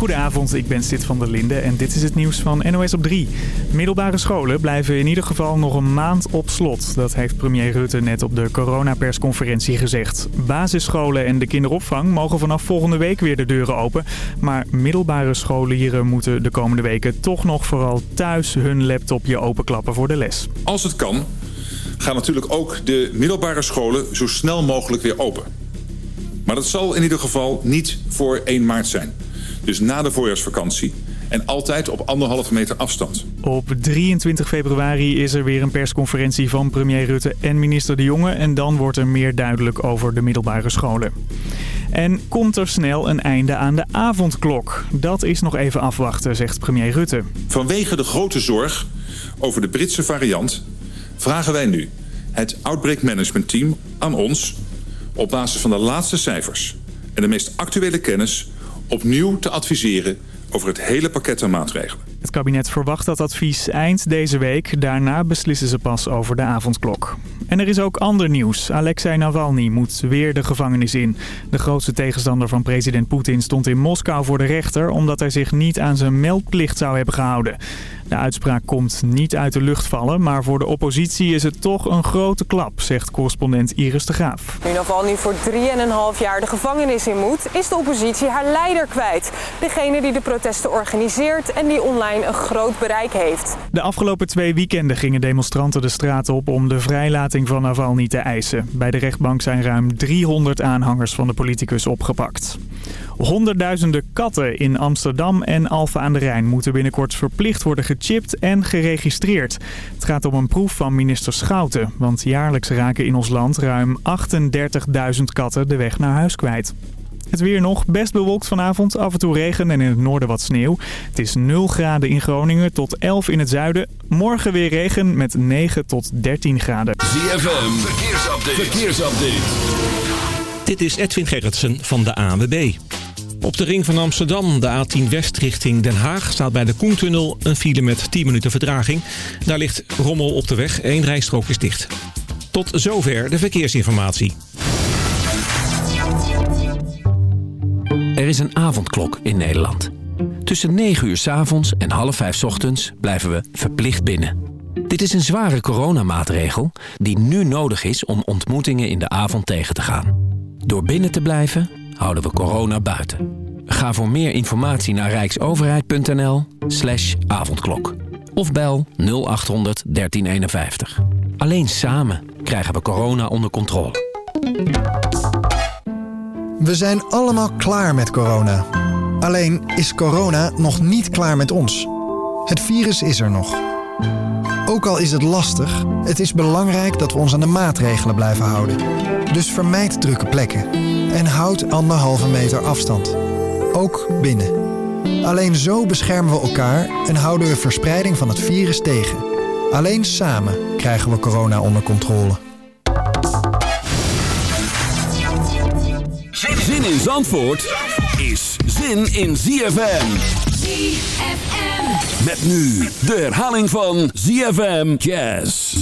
Goedenavond, ik ben Sid van der Linde en dit is het nieuws van NOS op 3. Middelbare scholen blijven in ieder geval nog een maand op slot. Dat heeft premier Rutte net op de coronapersconferentie gezegd. Basisscholen en de kinderopvang mogen vanaf volgende week weer de deuren open. Maar middelbare scholieren moeten de komende weken toch nog vooral thuis hun laptopje openklappen voor de les. Als het kan, gaan natuurlijk ook de middelbare scholen zo snel mogelijk weer open. Maar dat zal in ieder geval niet voor 1 maart zijn. Dus na de voorjaarsvakantie. En altijd op anderhalve meter afstand. Op 23 februari is er weer een persconferentie van premier Rutte en minister De Jonge. En dan wordt er meer duidelijk over de middelbare scholen. En komt er snel een einde aan de avondklok? Dat is nog even afwachten, zegt premier Rutte. Vanwege de grote zorg over de Britse variant vragen wij nu het Outbreak Management Team aan ons op basis van de laatste cijfers en de meest actuele kennis opnieuw te adviseren over het hele pakket aan maatregelen. Het kabinet verwacht dat advies eind deze week. Daarna beslissen ze pas over de avondklok. En er is ook ander nieuws. Alexei Navalny moet weer de gevangenis in. De grootste tegenstander van president Poetin stond in Moskou voor de rechter... omdat hij zich niet aan zijn meldplicht zou hebben gehouden. De uitspraak komt niet uit de lucht vallen, maar voor de oppositie is het toch een grote klap, zegt correspondent Iris de Graaf. Nu Navalny voor 3,5 jaar de gevangenis in moet, is de oppositie haar leider kwijt. Degene die de protesten organiseert en die online een groot bereik heeft. De afgelopen twee weekenden gingen demonstranten de straat op om de vrijlating van Navalny te eisen. Bij de rechtbank zijn ruim 300 aanhangers van de politicus opgepakt. Honderdduizenden katten in Amsterdam en Alphen aan de Rijn moeten binnenkort verplicht worden gechipt en geregistreerd. Het gaat om een proef van minister Schouten, want jaarlijks raken in ons land ruim 38.000 katten de weg naar huis kwijt. Het weer nog, best bewolkt vanavond, af en toe regen en in het noorden wat sneeuw. Het is 0 graden in Groningen tot 11 in het zuiden. Morgen weer regen met 9 tot 13 graden. ZFM, verkeersupdate. verkeersupdate. Dit is Edwin Gerritsen van de ANWB. Op de ring van Amsterdam, de A10 West richting Den Haag... staat bij de Koentunnel een file met 10 minuten vertraging. Daar ligt rommel op de weg, één rijstrook is dicht. Tot zover de verkeersinformatie. Er is een avondklok in Nederland. Tussen 9 uur s avonds en half 5 s ochtends blijven we verplicht binnen. Dit is een zware coronamaatregel die nu nodig is om ontmoetingen in de avond tegen te gaan. Door binnen te blijven houden we corona buiten. Ga voor meer informatie naar rijksoverheid.nl slash avondklok. Of bel 0800 1351. Alleen samen krijgen we corona onder controle. We zijn allemaal klaar met corona. Alleen is corona nog niet klaar met ons. Het virus is er nog. Ook al is het lastig, het is belangrijk dat we ons aan de maatregelen blijven houden. Dus vermijd drukke plekken en houd anderhalve meter afstand. Ook binnen. Alleen zo beschermen we elkaar en houden we verspreiding van het virus tegen. Alleen samen krijgen we corona onder controle. Zin in Zandvoort is zin in ZFM. ZFM. Met nu de herhaling van ZFM Jazz.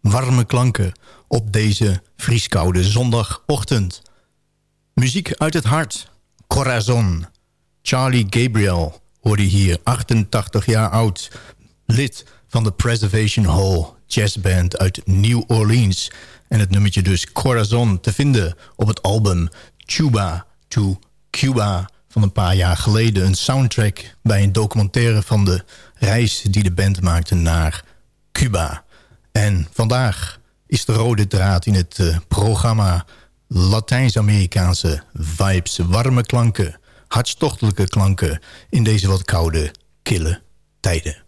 Warme klanken op deze vrieskoude zondagochtend. Muziek uit het hart, Corazon. Charlie Gabriel hoorde hier, 88 jaar oud. Lid van de Preservation Hall jazzband uit New Orleans. En het nummertje dus Corazon te vinden op het album Cuba to Cuba van een paar jaar geleden. Een soundtrack bij een documentaire van de reis die de band maakte naar Cuba. En vandaag is de rode draad in het uh, programma Latijns-Amerikaanse vibes. Warme klanken, hartstochtelijke klanken in deze wat koude, kille tijden.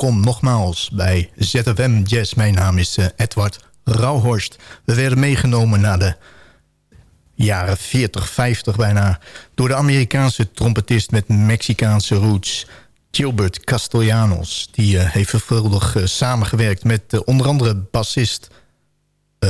Welkom nogmaals bij ZFM Jazz. Mijn naam is uh, Edward Rauhorst. We werden meegenomen naar de jaren 40, 50 bijna... door de Amerikaanse trompetist met Mexicaanse roots... Gilbert Castellanos. Die uh, heeft veelvuldig uh, samengewerkt met onder andere bassist...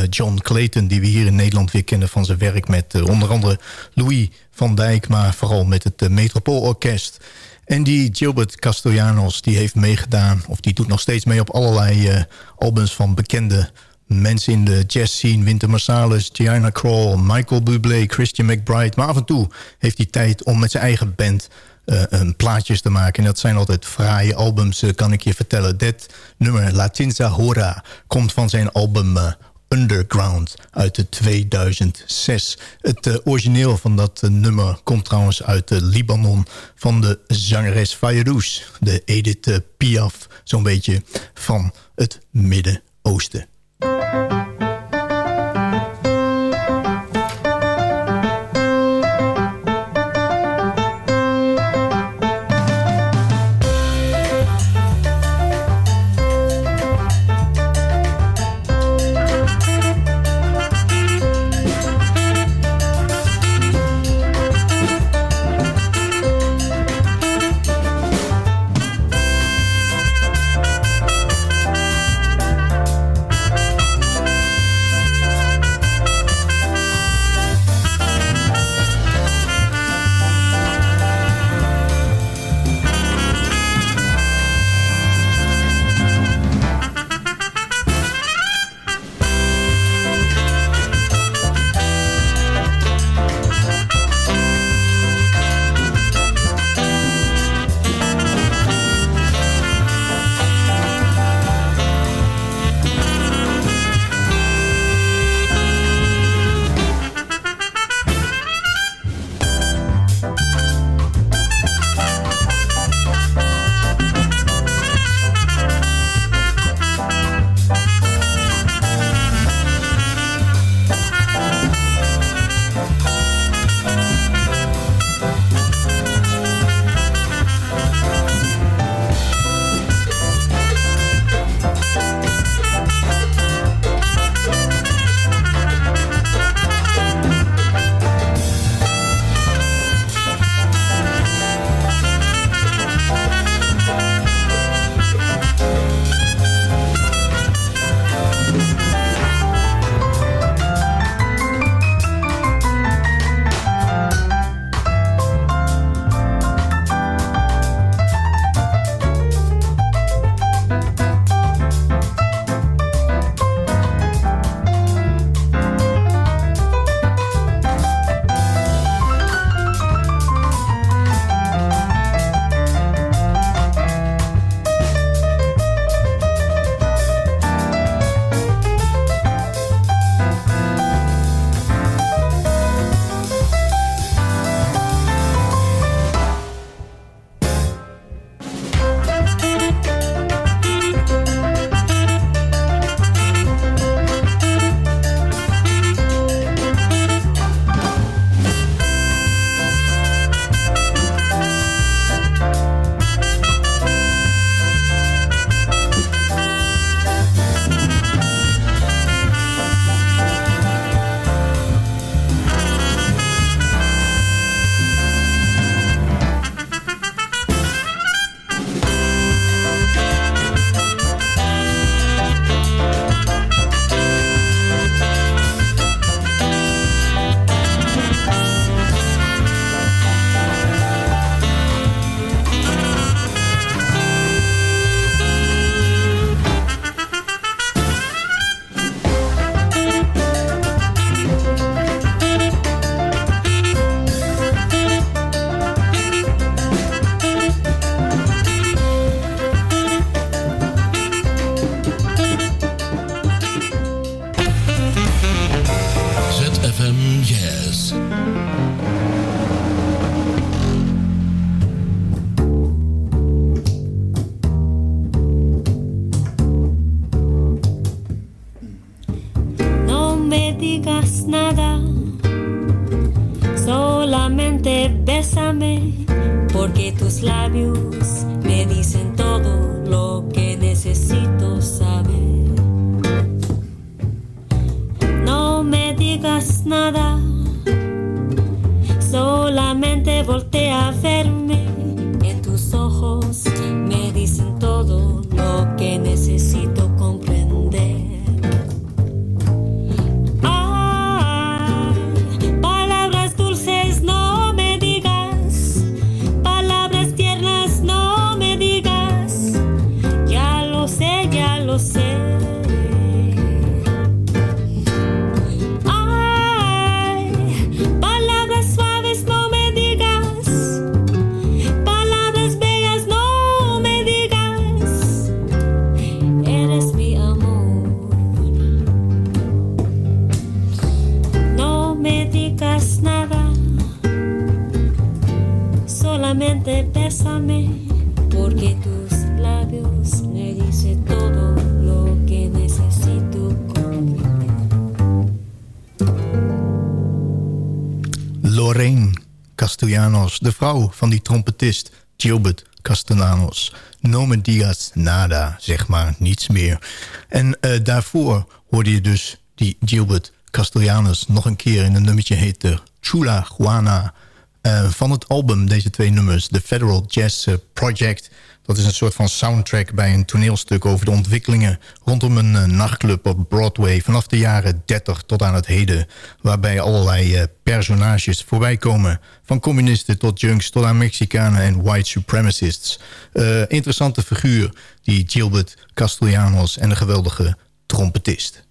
John Clayton, die we hier in Nederland weer kennen van zijn werk... met onder andere Louis van Dijk, maar vooral met het Metropoolorkest... En die Gilbert Castellanos die heeft meegedaan... of die doet nog steeds mee op allerlei uh, albums van bekende mensen in de jazz scene. Winter Marsalis, Gianna Krall, Michael Bublé, Christian McBride. Maar af en toe heeft hij tijd om met zijn eigen band... Um, plaatjes te maken. En dat zijn altijd fraaie albums, uh, kan ik je vertellen. Dit nummer, Latinza Hora, komt van zijn album Underground uit 2006. Het uh, origineel van dat uh, nummer komt trouwens uit uh, Libanon... van de zangeres Fayrouz, de Edith Piaf... zo'n beetje van het Midden-Oosten. De vrouw van die trompetist Gilbert Castellanos. No me digas nada, zeg maar, niets meer. En uh, daarvoor hoorde je dus die Gilbert Castellanos nog een keer in een nummertje heette Chula Juana... Uh, van het album, deze twee nummers, The Federal Jazz eh, Project. Dat is een soort van soundtrack bij een toneelstuk over de ontwikkelingen rondom een uh, nachtclub op Broadway vanaf de jaren 30 tot aan het heden. Waarbij allerlei personages voorbij komen. Van communisten tot junks tot aan Mexicanen en white supremacists. interessante figuur, die Gilbert Castellanos en een geweldige trompetist.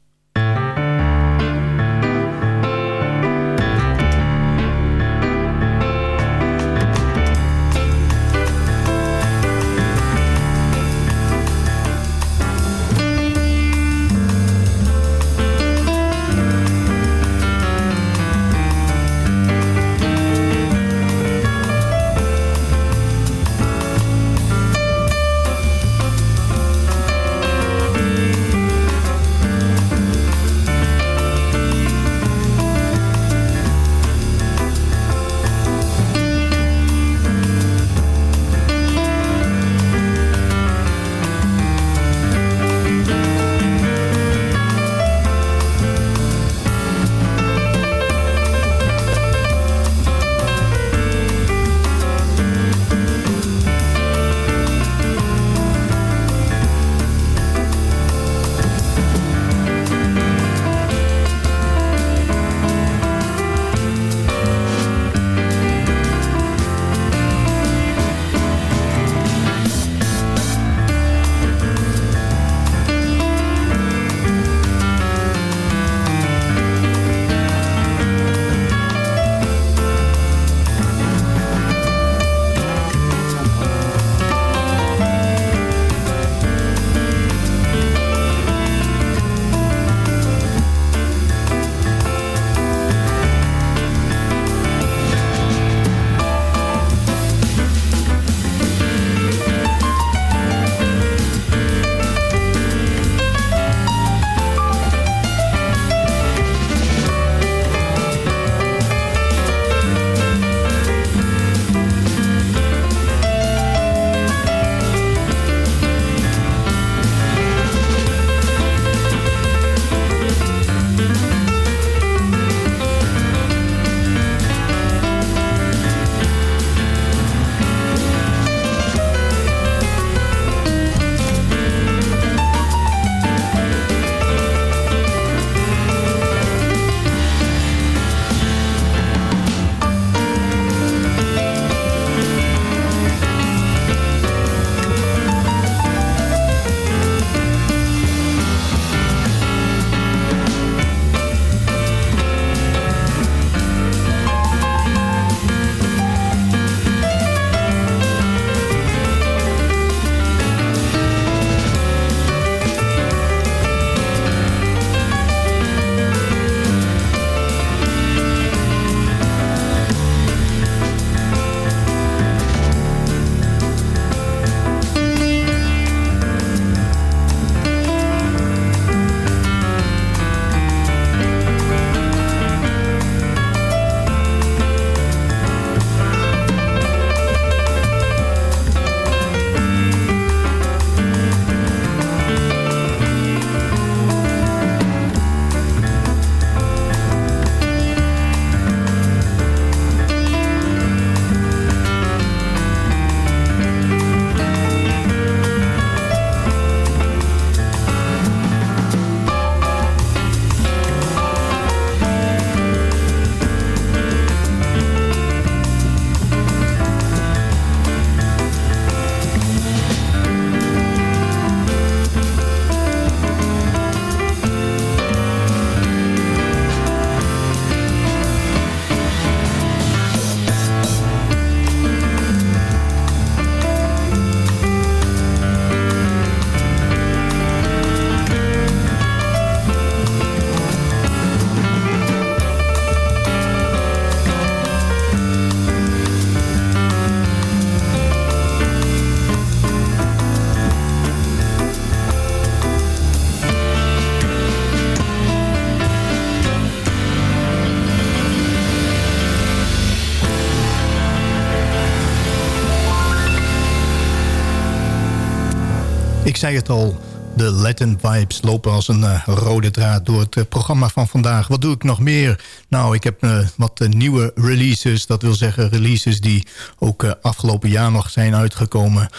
Zei het al, de Latin vibes lopen als een uh, rode draad door het uh, programma van vandaag. Wat doe ik nog meer? Nou, ik heb uh, wat nieuwe releases. Dat wil zeggen releases die ook afgelopen jaar nog zijn uitgekomen.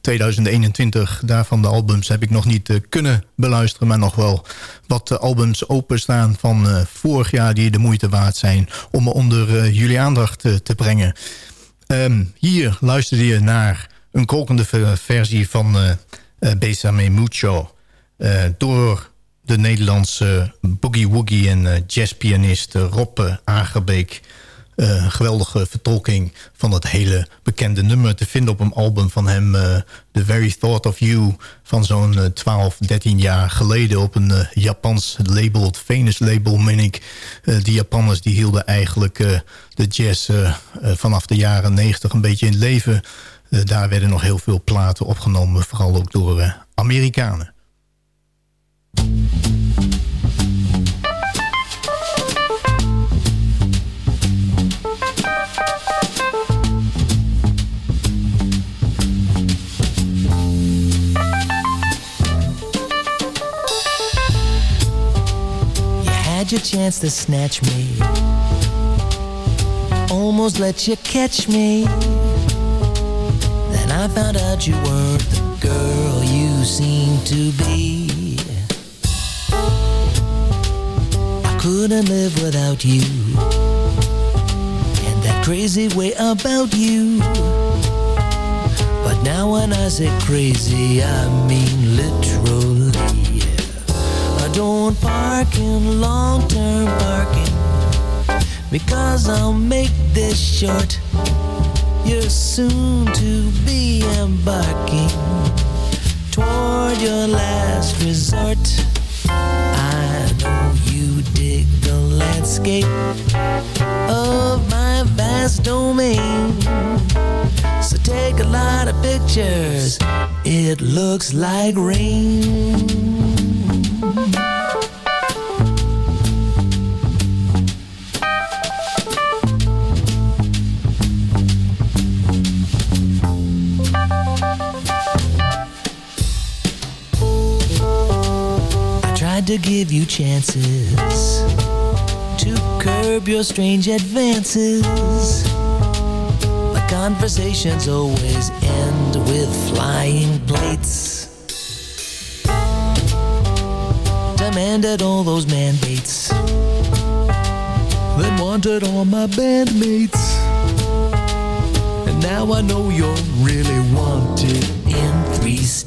2021, daarvan de albums heb ik nog niet kunnen beluisteren... maar nog wel wat albums openstaan van vorig jaar... die de moeite waard zijn om onder jullie aandacht te brengen. Um, hier luisterde je naar een kokende versie van uh, Besame Mucho. Uh, door de Nederlandse boogie-woogie en jazzpianist Rob Agerbeek. Uh, geweldige vertolking van het hele bekende nummer te vinden op een album van hem. The Very Thought of You van zo'n uh, 12, 13 jaar geleden op een Japans label, het Venus label, meen ik. die Japanners die hielden eigenlijk de jazz vanaf de jaren 90 een beetje in leven. Uh, daar werden nog heel veel platen opgenomen, vooral ook door uh, Amerikanen. had your chance to snatch me Almost let you catch me I found out you weren't the girl you seemed to be. I couldn't live without you. And that crazy way about you. But now when I say crazy, I mean literally. I don't park in long-term parking because I'll make this short you're soon to be embarking toward your last resort. I know you dig the landscape of my vast domain. So take a lot of pictures. It looks like rain. tried to give you chances to curb your strange advances. My conversations always end with flying plates. Demanded all those mandates, then wanted all my bandmates. And now I know you're really wanted in 360.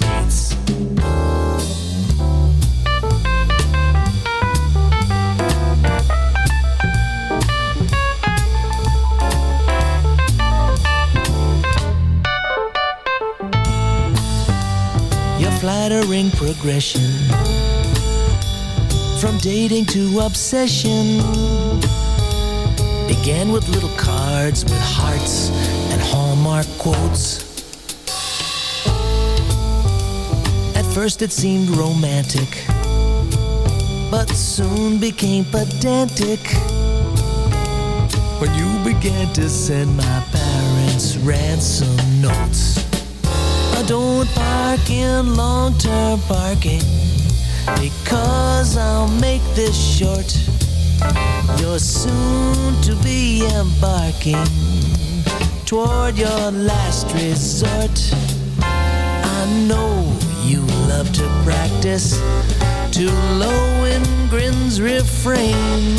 Flattering progression. From dating to obsession. Began with little cards with hearts and hallmark quotes. At first it seemed romantic, but soon became pedantic. When you began to send my parents ransom don't park in long-term parking because I'll make this short. You're soon to be embarking toward your last resort. I know you love to practice to Lohengrin's refrain.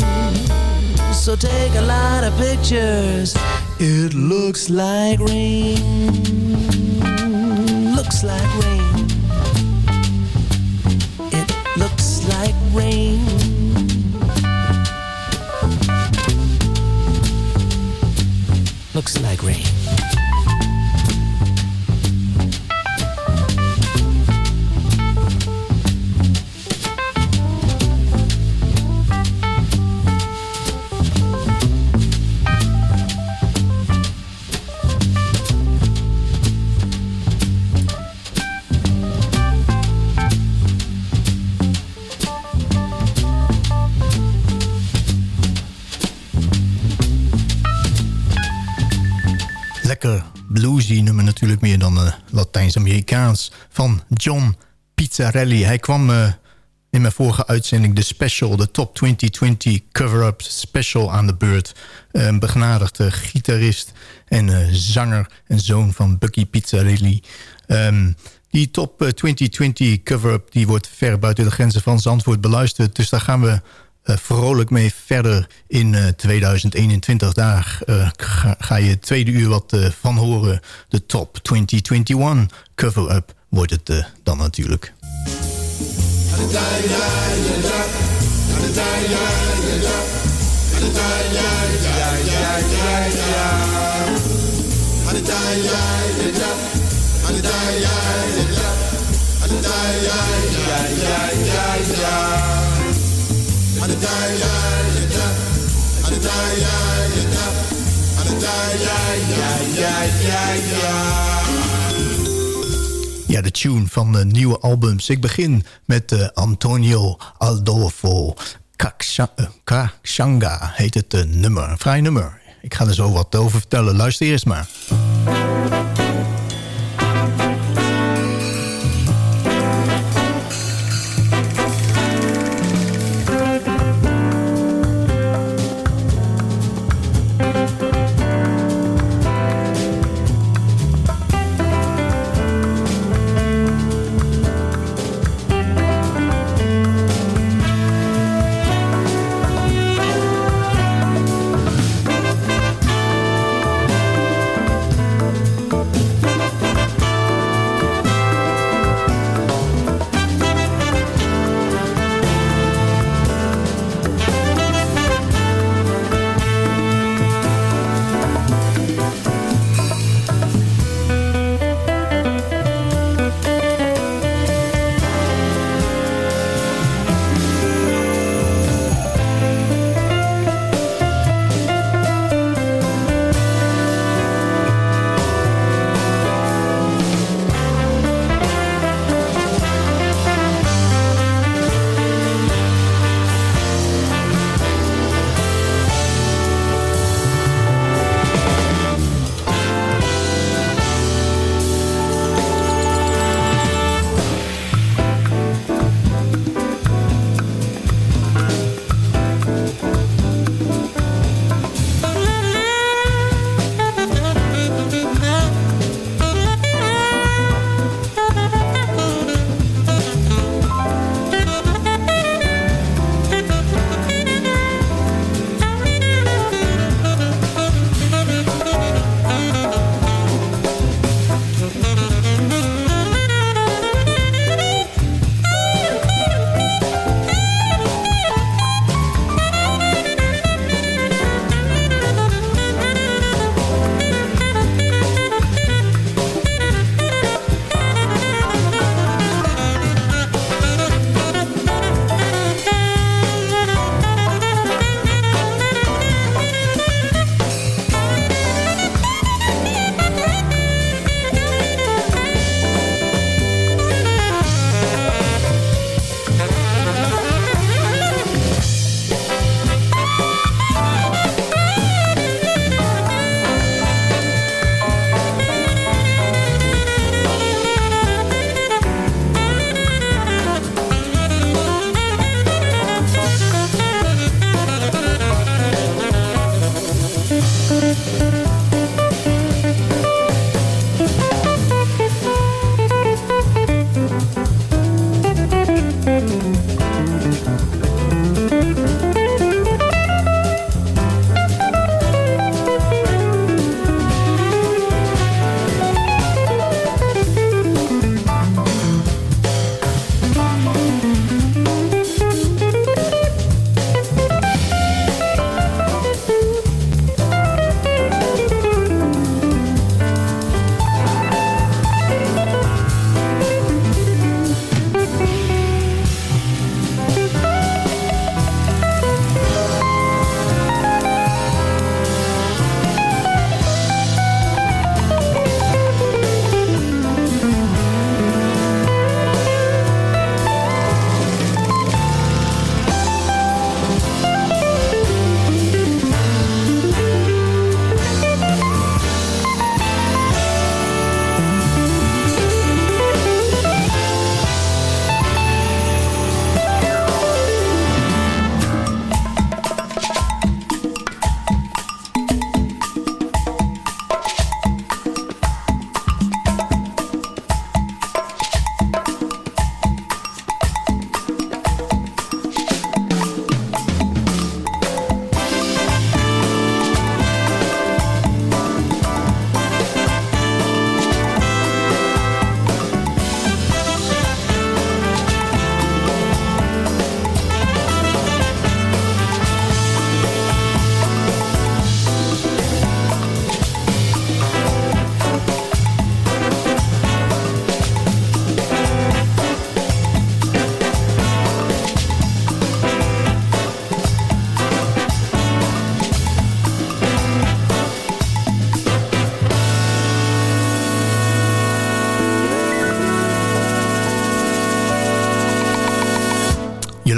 So take a lot of pictures. It looks like rain looks like rain. It looks like rain. Looks like rain. Latijns-Amerikaans. Van John Pizzarelli. Hij kwam uh, in mijn vorige uitzending de special, de Top 2020 cover-up special aan de beurt. Een begnadigde gitarist en uh, zanger en zoon van Bucky Pizzarelli. Um, die Top 2020 cover-up wordt ver buiten de grenzen van Zandvoort beluisterd. Dus daar gaan we vrolijk mee verder in uh, 2021. Daar uh, ga, ga, je tweede uur wat van horen. De Top 2021 cover-up wordt het dan natuurlijk. De tune van de nieuwe albums. Ik begin met uh, Antonio Aldolfo. Kakshanga heet het uh, nummer. Een vrij nummer. Ik ga er zo wat over vertellen. Luister eerst maar.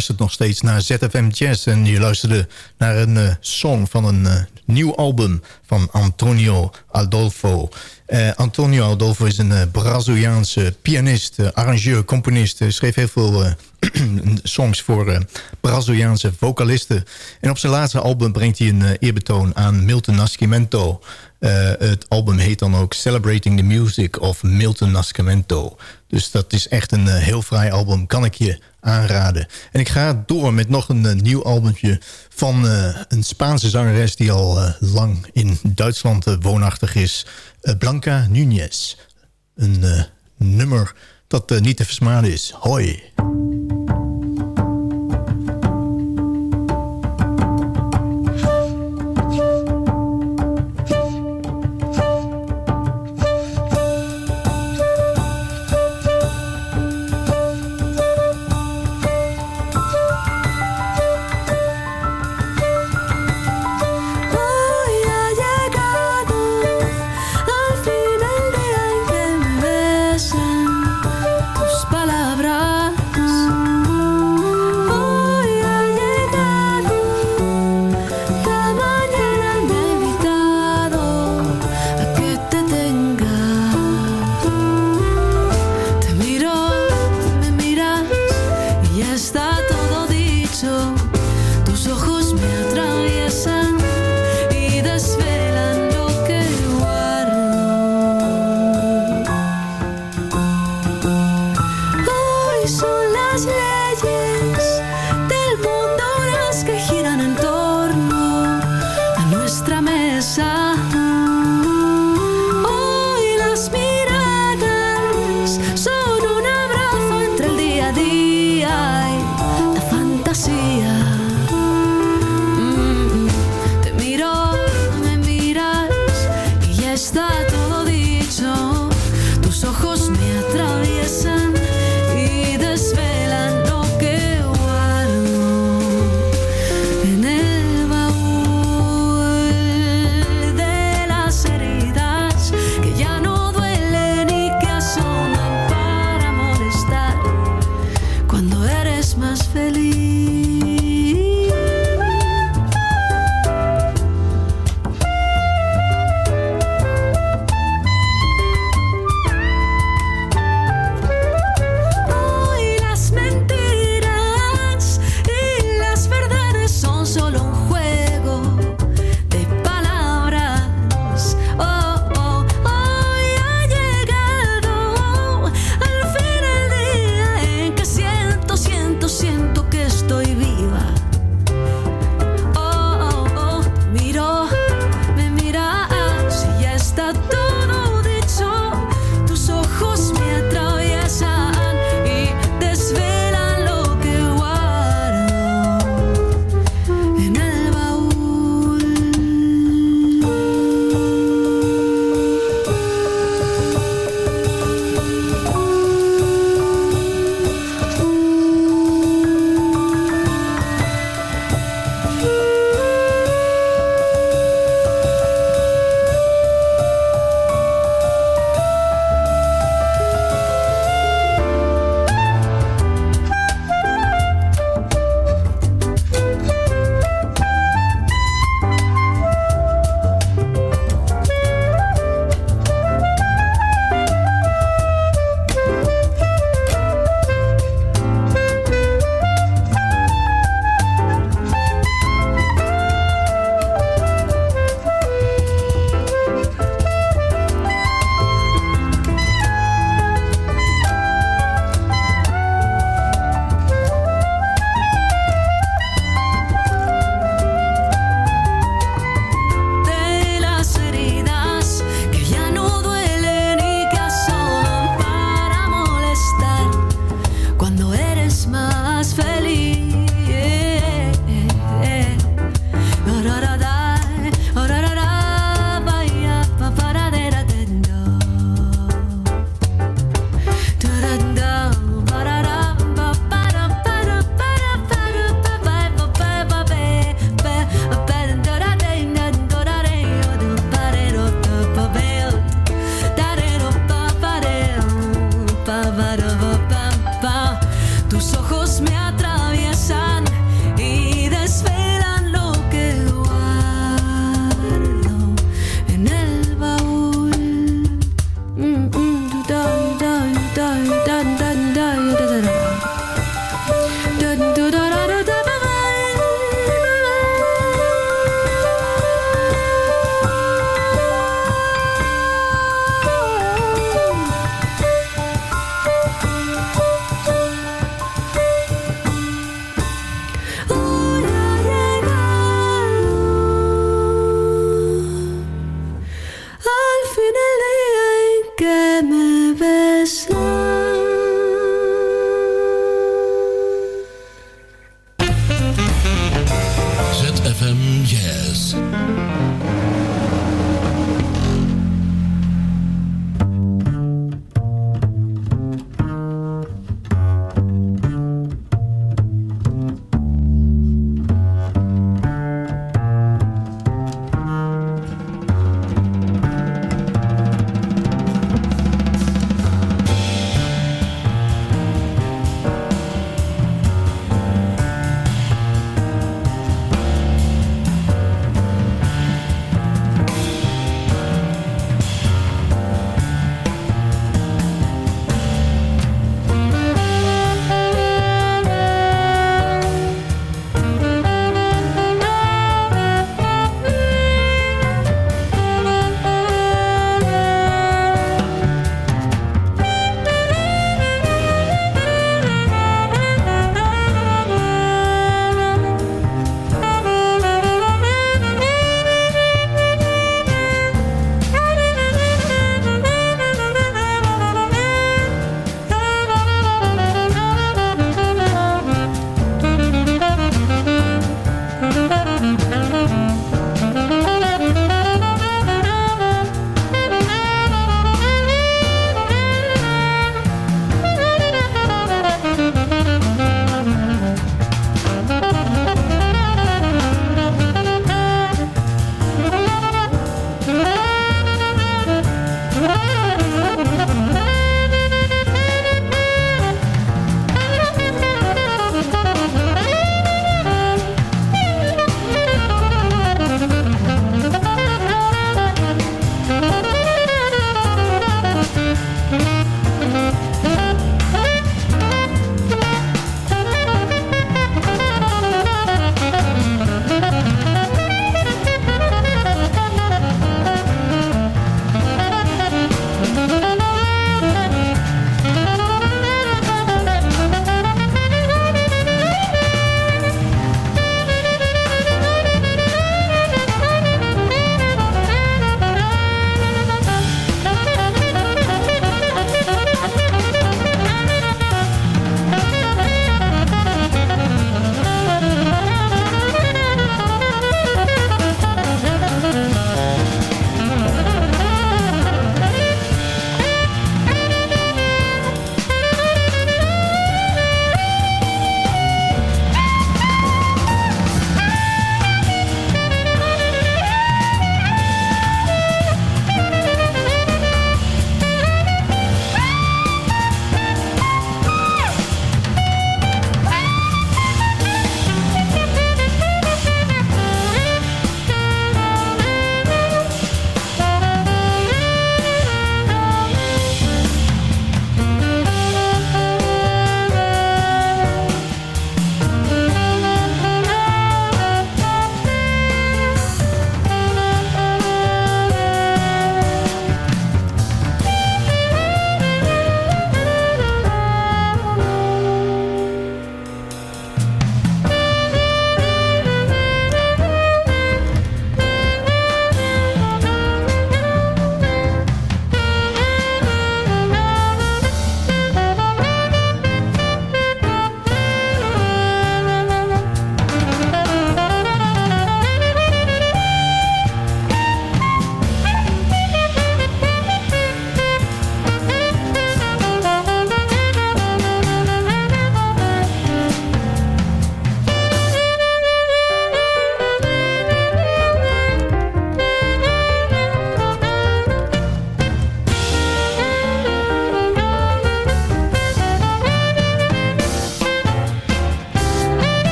Luistert nog steeds naar ZFM Jazz... en je luisterde naar een uh, song van een uh, nieuw album van Antonio Adolfo. Uh, Antonio Adolfo is een Braziliaanse pianist, arrangeur, componist. schreef heel veel songs voor Braziliaanse vocalisten. En op zijn laatste album brengt hij een eerbetoon aan Milton Nascimento... Het album heet dan ook Celebrating the Music of Milton Nascimento. Dus dat is echt een uh, heel fraai album, kan ik je aanraden. En ik ga door met nog een uh, nieuw albumje van een Spaanse zangeres... die al lang in Duitsland woonachtig is. Blanca Núñez. Een nummer dat niet te versmaden is. Hoi.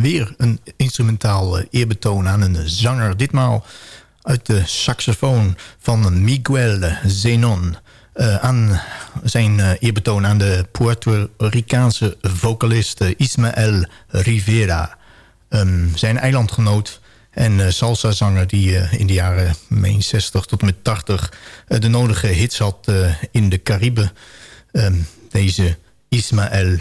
Weer een instrumentaal eh, eerbetoon aan een zanger. Ditmaal uit de saxofoon van Miguel Zenon. Uh, aan zijn uh, eerbetoon aan de Puerto Ricaanse vocalist Ismael Rivera. Um, zijn eilandgenoot en salsa-zanger die in de jaren 60 tot met 80 de nodige hits had in de Cariben. Um, deze Ismael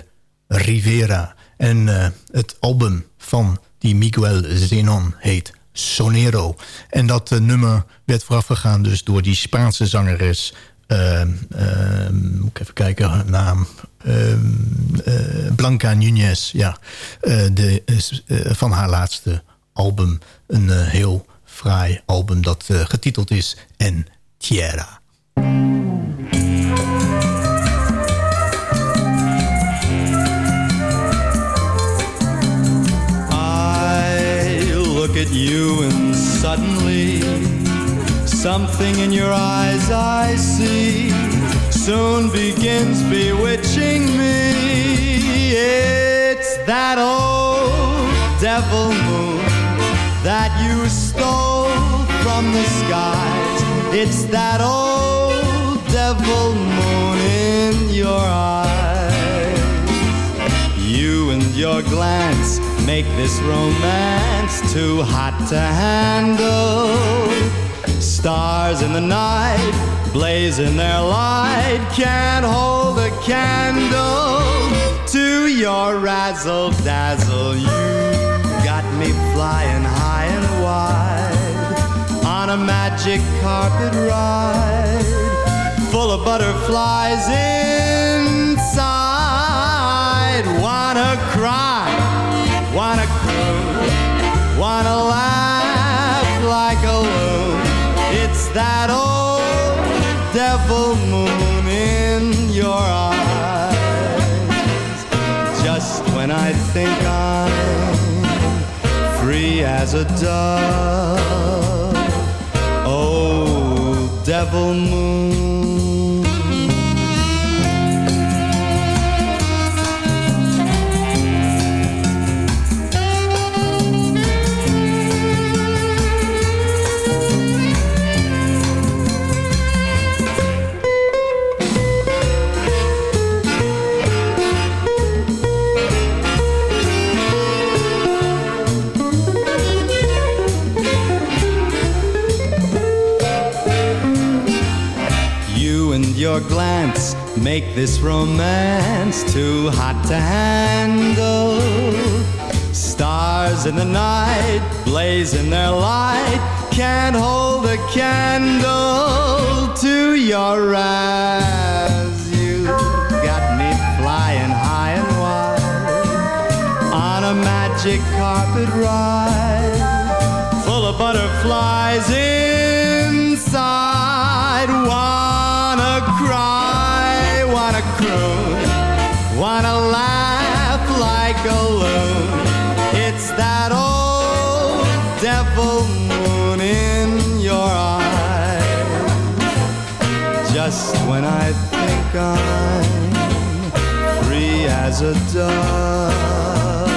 Rivera. En het album van die Miguel Zenon heet Sonero. En dat uh, nummer werd voorafgegaan dus door die Spaanse zangeres... Uh, uh, moet ik even kijken, naam... Blanca Nunez, ja. de, van haar laatste album. Een heel fraai album dat getiteld is En Tierra. At you and suddenly something in your eyes I see soon begins bewitching me. It's that old devil moon that you stole from the skies. It's that old devil moon in your eyes. You and your glance make this romance too hot to handle. Stars in the night blaze in their light, can't hold a candle to your razzle dazzle. You got me flying high and wide on a magic carpet ride full of butterflies inside. Wanna cry wanna croon, wanna laugh like a loon. It's that old devil moon in your eyes. Just when I think I'm free as a dove, oh devil moon. Your glance make this romance too hot to handle. Stars in the night blaze in their light, can't hold a candle to your eyes. You got me flying high and wide on a magic carpet ride, full of butterflies inside. Wanna wanna laugh like a loon. It's that old devil moon in your eyes. Just when I think I'm free as a dove.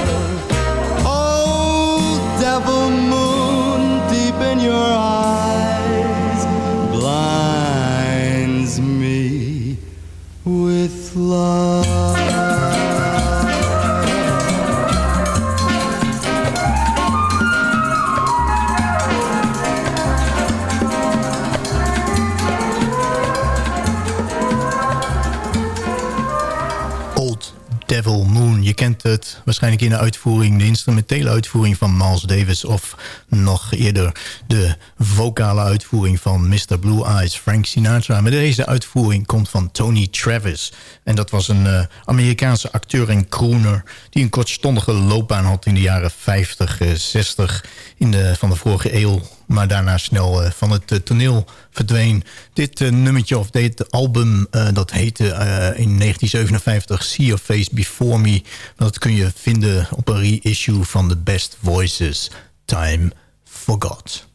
Old devil moon deep in your eyes blinds me with love. Je kent het waarschijnlijk in de uitvoering, de instrumentele uitvoering van Miles Davis... of nog eerder de vocale uitvoering van Mr. Blue Eyes, Frank Sinatra. Maar deze uitvoering komt van Tony Travis. En dat was een eh, Amerikaanse acteur en crooner... die een kortstondige loopbaan had in de jaren 50, eh, 60 in de, van de vorige eeuw maar daarna snel eh, van het eh, toneel verdween. Dit uh, nummertje of dit album, dat heette in 1957 See Your Face Before Me. Dat kun je vinden op een reissue van The Best Voices, Time Forgot.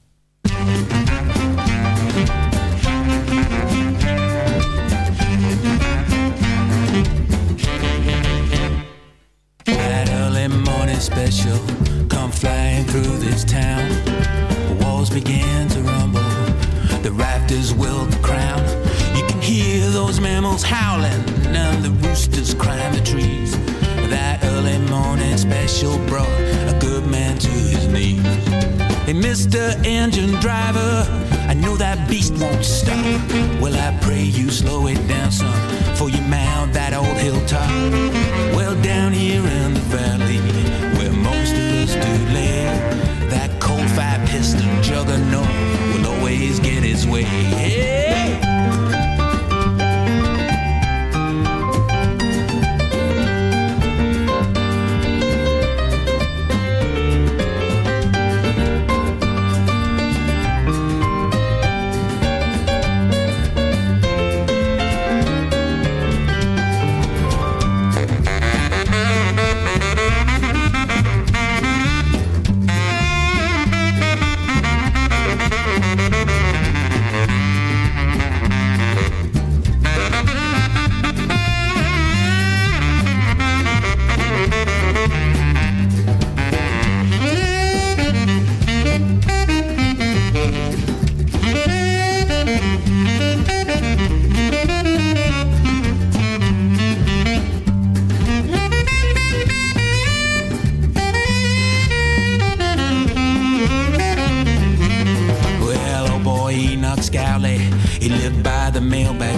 That early morning special come flying through this town. Walls begin to rumble, the rafters will the crown. You can hear those mammals howling and the roosters climb the trees. That early morning special brought a good man to his knees. Hey, Mr. Engine Driver, I know that beast won't stop. Well, I pray you slow it down some for you mount that old hilltop. Well, down here in the valley, where most of us do live, that fire piston juggernaut will always get his way. Hey!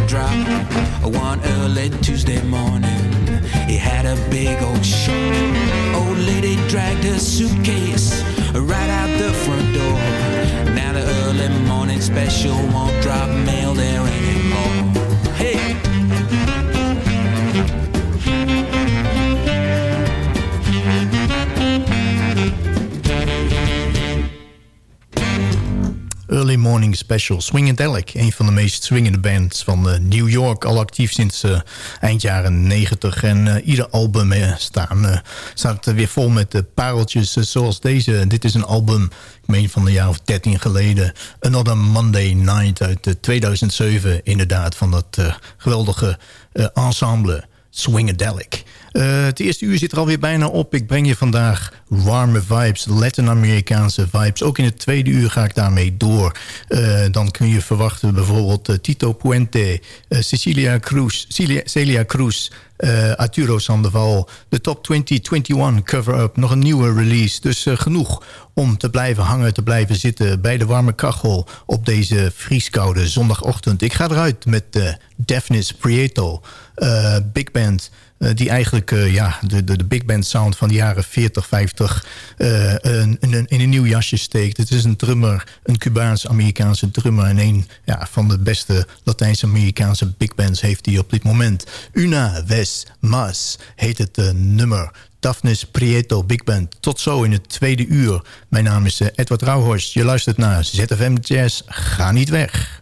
Drop. One early Tuesday morning, he had a big old shock. Old lady dragged her suitcase right out the front door. Now the early morning special won't drop mail there anymore. Morning Special, Swingadelic. Een van de meest swingende bands van eh, New York. Al actief sinds eh, eind jaren 90. En eh, ieder album staan, staat er weer vol met pareltjes zoals deze. Dit is een album, ik meen van een jaar of 13 geleden. Another Monday Night uit eh, 2007. Inderdaad, van dat geweldige ensemble Swingadelic. Eh, het eerste uur zit er alweer bijna op. Ik breng je vandaag warme vibes, Latin-Amerikaanse vibes. Ook in het tweede uur ga ik daarmee door. Eh, dan kun je verwachten bijvoorbeeld eh, Tito Puente, Cecilia Cruz, Celia, Celia Cruz... Arturo Sandoval, de Top 2021 cover-up, nog een nieuwe release. Dus genoeg om te blijven hangen, te blijven zitten bij de warme kachel op deze vrieskoude zondagochtend. Ik ga eruit met uh, Daphnis Prieto, big band... Uh, die eigenlijk uh, ja, de, de, de big band sound van de jaren 40, 50 uh, in, in, in, een nieuw jasje steekt. Het is een drummer, een Cubaans-Amerikaanse drummer... en een ja, van de beste Latijns-Amerikaanse big bands heeft hij op dit moment. Una Ves Mas heet het nummer. Daphnis Prieto Big Band. Tot zo in het tweede uur. Mijn naam is Edward Rauhorst. Je luistert naar ZFM Jazz. Ga niet weg.